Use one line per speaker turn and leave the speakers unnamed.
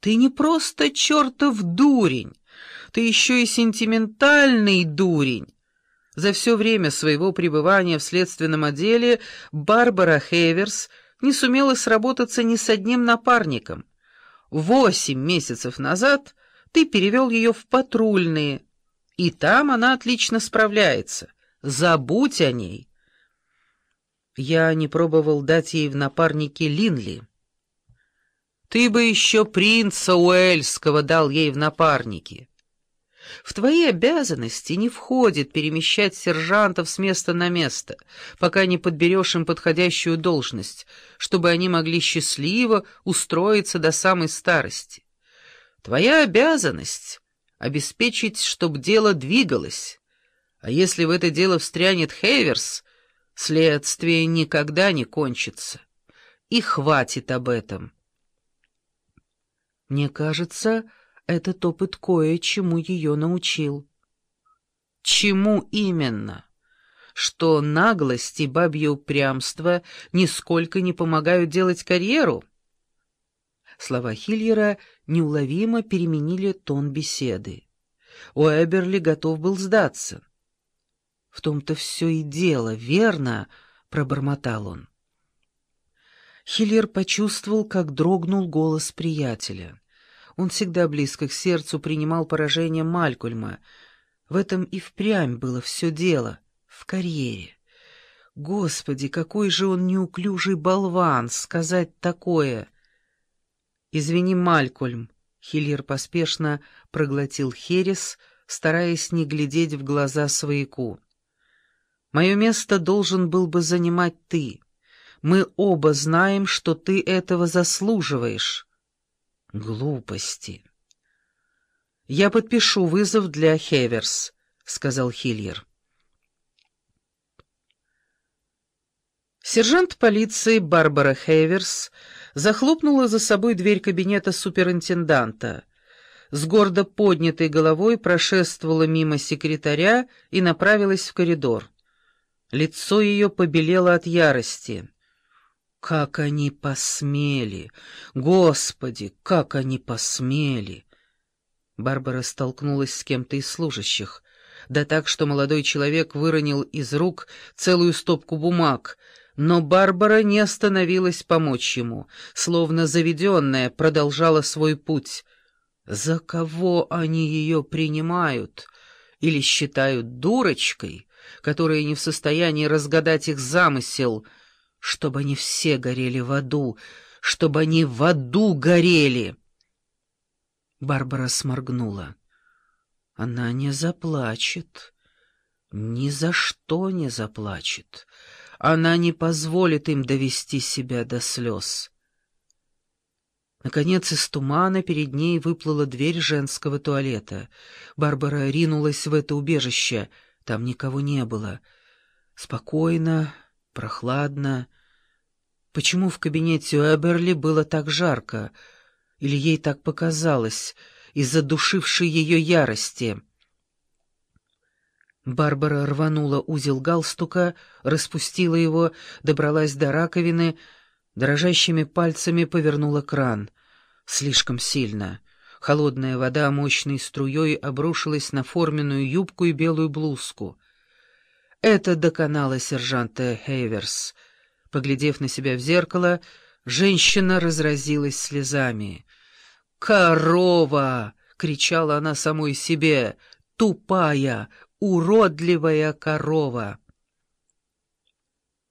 Ты не просто чертов дурень, ты еще и сентиментальный дурень. За все время своего пребывания в следственном отделе Барбара Хейверс не сумела сработаться ни с одним напарником. Восемь месяцев назад ты перевел ее в патрульные, и там она отлично справляется. Забудь о ней. Я не пробовал дать ей в напарники Линли. Ты бы еще принца Уэльского дал ей в напарники. В твои обязанности не входит перемещать сержантов с места на место, пока не подберешь им подходящую должность, чтобы они могли счастливо устроиться до самой старости. Твоя обязанность — обеспечить, чтобы дело двигалось. А если в это дело встрянет Хейверс, следствие никогда не кончится. И хватит об этом. Мне кажется, этот опыт кое-чему ее научил. Чему именно? Что наглость и бабье упрямство нисколько не помогают делать карьеру? Слова Хильера неуловимо переменили тон беседы. Уэберли готов был сдаться. «В том-то все и дело, верно?» — пробормотал он. Хиллер почувствовал, как дрогнул голос приятеля. Он всегда близко к сердцу принимал поражение Малькольма. В этом и впрямь было все дело, в карьере. Господи, какой же он неуклюжий болван, сказать такое! «Извини, Малькольм», — Хиллер поспешно проглотил херес, стараясь не глядеть в глаза свояку. «Мое место должен был бы занимать ты. Мы оба знаем, что ты этого заслуживаешь». Глупости. «Я подпишу вызов для Хеверс», — сказал Хильер. Сержант полиции Барбара Хеверс захлопнула за собой дверь кабинета суперинтенданта. С гордо поднятой головой прошествовала мимо секретаря и направилась в коридор. Лицо ее побелело от ярости. Как они посмели! Господи, как они посмели! Барбара столкнулась с кем-то из служащих, да так, что молодой человек выронил из рук целую стопку бумаг, но Барбара не остановилась помочь ему, словно заведенная продолжала свой путь. За кого они ее принимают? Или считают дурочкой, которая не в состоянии разгадать их замысел — чтобы они все горели в аду, чтобы они в аду горели. Барбара сморгнула. Она не заплачет, ни за что не заплачет. Она не позволит им довести себя до слез. Наконец из тумана перед ней выплыла дверь женского туалета. Барбара ринулась в это убежище. Там никого не было. Спокойно, прохладно. Почему в кабинете у Эберли было так жарко? Или ей так показалось, из-за душившей ее ярости? Барбара рванула узел галстука, распустила его, добралась до раковины, дрожащими пальцами повернула кран. Слишком сильно. Холодная вода мощной струей обрушилась на форменную юбку и белую блузку. Это доконало сержанта Хейверс. Поглядев на себя в зеркало, женщина разразилась слезами. «Корова!» — кричала она самой себе. «Тупая, уродливая корова!»